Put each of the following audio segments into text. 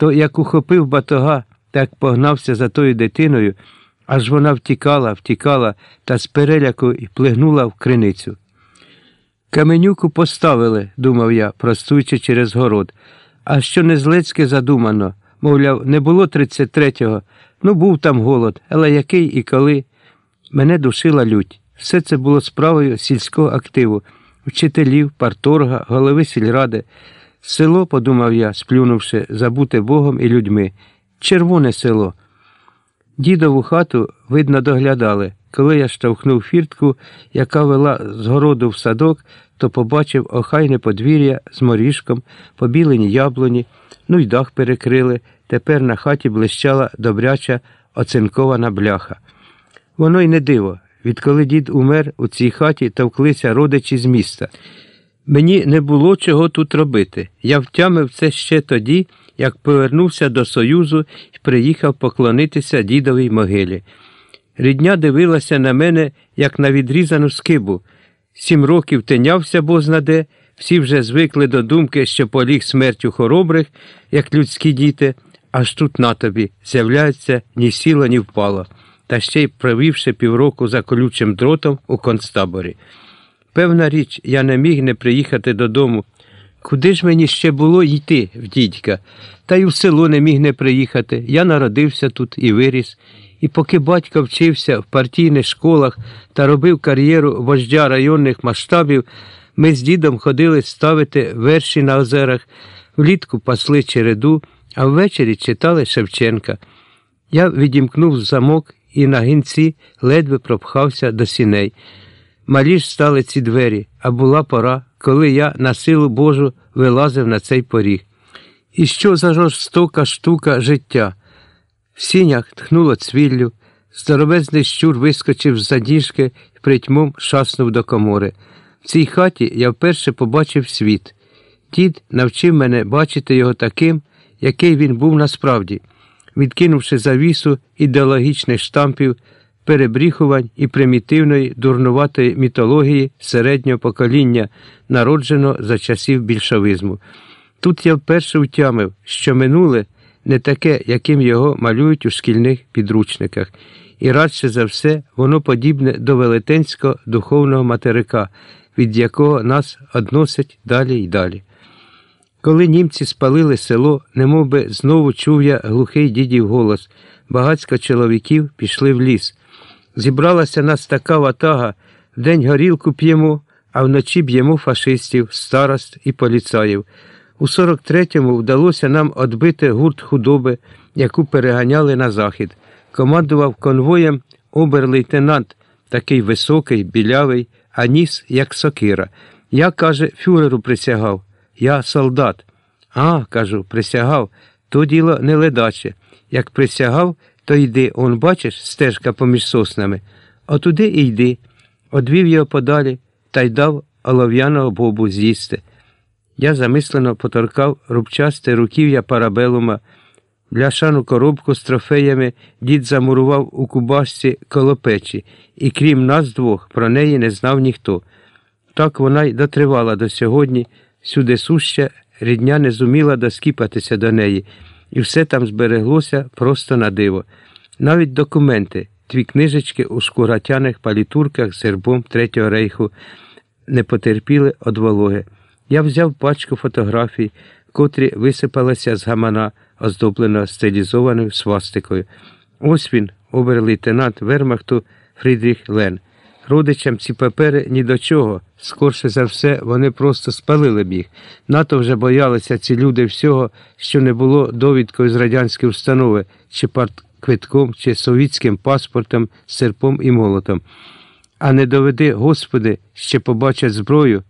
то як ухопив батога, так погнався за тою дитиною, аж вона втікала, втікала та з переляку і плигнула в криницю. Каменюку поставили, думав я, простуючи через город. А що не злецьке задумано, мовляв, не було 33-го, ну був там голод, але який і коли. Мене душила лють. Все це було справою сільського активу, вчителів, парторга, голови сільради. Село, подумав я, сплюнувши, забуте Богом і людьми. Червоне село. Дідову хату, видно, доглядали. Коли я штовхнув фіртку, яка вела з городу в садок, то побачив охайне подвір'я з моріжком, побілені яблуні, ну й дах перекрили. Тепер на хаті блищала добряча оцинкована бляха. Воно й не диво. Відколи дід умер, у цій хаті товклися родичі з міста. Мені не було чого тут робити. Я втямив це ще тоді, як повернувся до Союзу і приїхав поклонитися дідовій могилі. Рідня дивилася на мене, як на відрізану скибу. Сім років тинявся бознаде, всі вже звикли до думки, що поліг смертю хоробрих, як людські діти, аж тут на тобі з'являється ні сіло, ні впало, та ще й провівши півроку за колючим дротом у концтаборі. Певна річ, я не міг не приїхати додому. Куди ж мені ще було йти в дідька? Та й у село не міг не приїхати. Я народився тут і виріс. І поки батько вчився в партійних школах та робив кар'єру вождя районних масштабів, ми з дідом ходили ставити верші на озерах, влітку пасли череду, а ввечері читали Шевченка. Я відімкнув замок і на гінці ледве пропхався до сіней. Малі ж стали ці двері, а була пора, коли я на силу Божу вилазив на цей поріг. І що за жорстока штука життя? В сінях тхнуло цвіллю, здоровезний щур вискочив з задіжки і притьмом шаснув до комори. В цій хаті я вперше побачив світ. Дід навчив мене бачити його таким, який він був насправді, відкинувши завісу ідеологічних штампів, перебріхувань і примітивної дурнуватої мітології середнього покоління, народженого за часів більшовизму. Тут я вперше втямив, що минуле не таке, яким його малюють у шкільних підручниках, і радше за все воно подібне до велетенського духовного материка, від якого нас односять далі й далі. Коли німці спалили село, немов би знову чув я глухий дідів голос, багацько чоловіків пішли в ліс. Зібралася нас така ватага, вдень горілку п'ємо, а вночі б'ємо фашистів, старост і поліцаїв. У 43-му вдалося нам відбити гурт худоби, яку переганяли на захід. Командував конвоєм обер-лейтенант, такий високий, білявий, а ніс, як сокира. Я, каже, фюреру присягав. Я солдат. А, кажу, присягав, то діло не ледаче. Як присягав, то йди, он, бачиш, стежка поміж соснами. Отуди і йди. Одвів його подалі та й дав олов'яного бобу з'їсти. Я замислено поторкав рубчасте руків'я парабелума. Бляшану коробку з трофеями дід замурував у кубашці коло печі, і крім нас двох, про неї не знав ніхто. Так вона й дотривала до сьогодні, сюди суща, рідня не зуміла доскіпатися до неї, і все там збереглося просто на диво. Навіть документи, дві книжечки у шкуратяних палітурках з гербом Третього рейху не потерпіли од вологи. Я взяв пачку фотографій, котрі висипалися з гамана, оздобленого стилізованою свастикою. Ось він, обер-лейтенант Вермахту Фрідріх Лен. Родичам ці папери ні до чого. Скорше за все, вони просто спалили б їх. НАТО вже боялися ці люди всього, що не було довідкою з радянської установи, чи партквитком, чи совітським паспортом, серпом і молотом. А не доведи, Господи, ще побачать зброю.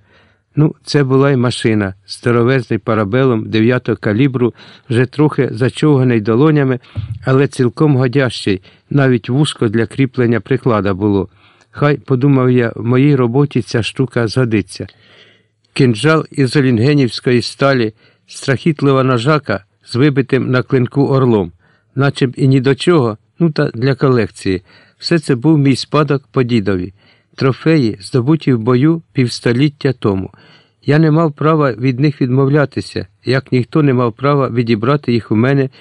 Ну, це була й машина, здоровезний парабелом 9-го калібру, вже трохи зачовганий долонями, але цілком годящий, навіть вузько для кріплення приклада було. Хай, подумав я, в моїй роботі ця штука згодиться. Кинджал із олінгенівської сталі, страхітлива ножака з вибитим на клинку орлом, наче б і ні до чого, ну та для колекції. Все це був мій спадок по дідові. Трофеї, здобуті в бою півстоліття тому. Я не мав права від них відмовлятися, як ніхто не мав права відібрати їх у мене